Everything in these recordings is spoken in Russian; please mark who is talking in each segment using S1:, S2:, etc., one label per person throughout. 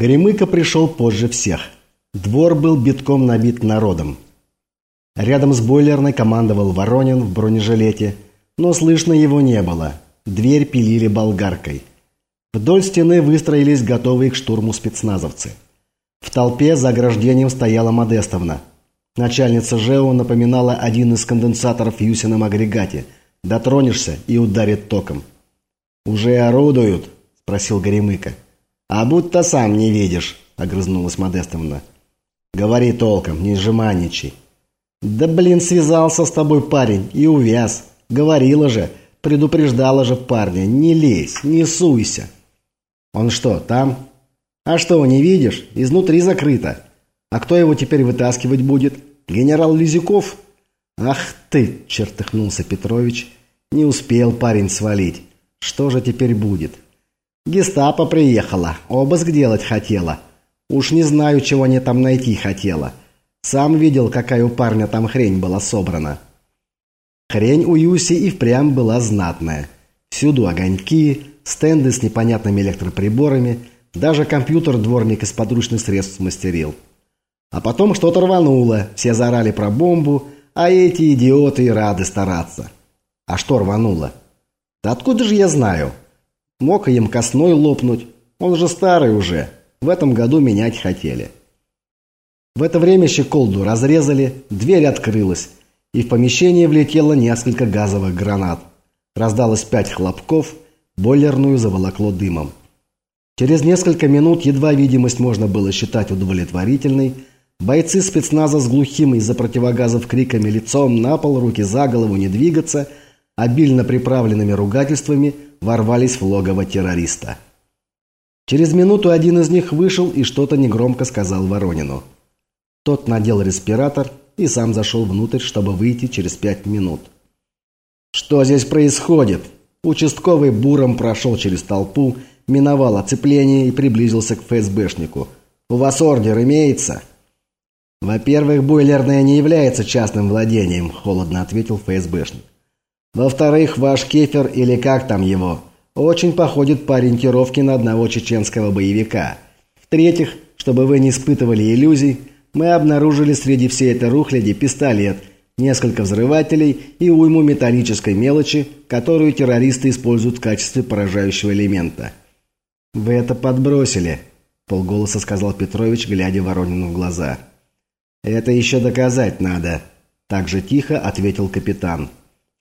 S1: Горемыка пришел позже всех. Двор был битком набит народом. Рядом с бойлерной командовал Воронин в бронежилете, но слышно его не было. Дверь пилили болгаркой. Вдоль стены выстроились готовые к штурму спецназовцы. В толпе за ограждением стояла Модестовна. Начальница ЖЭО напоминала один из конденсаторов в Юсином агрегате. Дотронешься и ударит током. «Уже орудуют?» – спросил Горемыка. «А будто сам не видишь», – огрызнулась Модестовна. «Говори толком, не сжиманничай». «Да блин, связался с тобой парень и увяз. Говорила же, предупреждала же парня, не лезь, не суйся». «Он что, там?» «А что, не видишь? Изнутри закрыто. А кто его теперь вытаскивать будет? Генерал Лизюков?» «Ах ты!» – чертыхнулся Петрович. «Не успел парень свалить. Что же теперь будет?» Гестапо приехала, обыск делать хотела. Уж не знаю, чего они там найти хотела. Сам видел, какая у парня там хрень была собрана. Хрень у Юси и впрямь была знатная. Всюду огоньки, стенды с непонятными электроприборами, даже компьютер дворник из подручных средств смастерил. А потом что-то рвануло, все заорали про бомбу, а эти идиоты и рады стараться. А что рвануло? Да откуда же я знаю? Мог им косной лопнуть. Он же старый уже. В этом году менять хотели. В это время щеколду разрезали, дверь открылась, и в помещение влетело несколько газовых гранат. Раздалось пять хлопков, бойлерную заволокло дымом. Через несколько минут едва видимость можно было считать удовлетворительной. Бойцы спецназа с глухим из-за противогазов криками лицом на пол, руки за голову, не двигаться, обильно приправленными ругательствами – ворвались в логово террориста. Через минуту один из них вышел и что-то негромко сказал Воронину. Тот надел респиратор и сам зашел внутрь, чтобы выйти через пять минут. «Что здесь происходит?» Участковый буром прошел через толпу, миновал оцепление и приблизился к ФСБшнику. «У вас ордер имеется?» «Во-первых, бойлерная не является частным владением», – холодно ответил ФСБшник. Во-вторых, ваш кефер или как там его, очень походит по ориентировке на одного чеченского боевика. В-третьих, чтобы вы не испытывали иллюзий, мы обнаружили среди всей этой рухляди пистолет, несколько взрывателей и уйму металлической мелочи, которую террористы используют в качестве поражающего элемента. «Вы это подбросили», – полголоса сказал Петрович, глядя Воронину в глаза. «Это еще доказать надо», – так же тихо ответил капитан.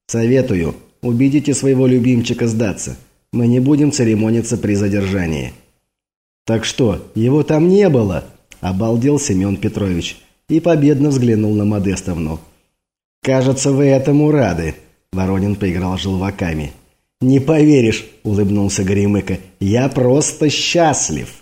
S1: Советую, убедите своего любимчика сдаться. Мы не будем церемониться при задержании. Так что, его там не было? Обалдел Семен Петрович и победно взглянул на Модестовну. «Кажется, вы этому рады», – Воронин поиграл желваками. «Не поверишь», – улыбнулся Горемыка, – «я просто счастлив».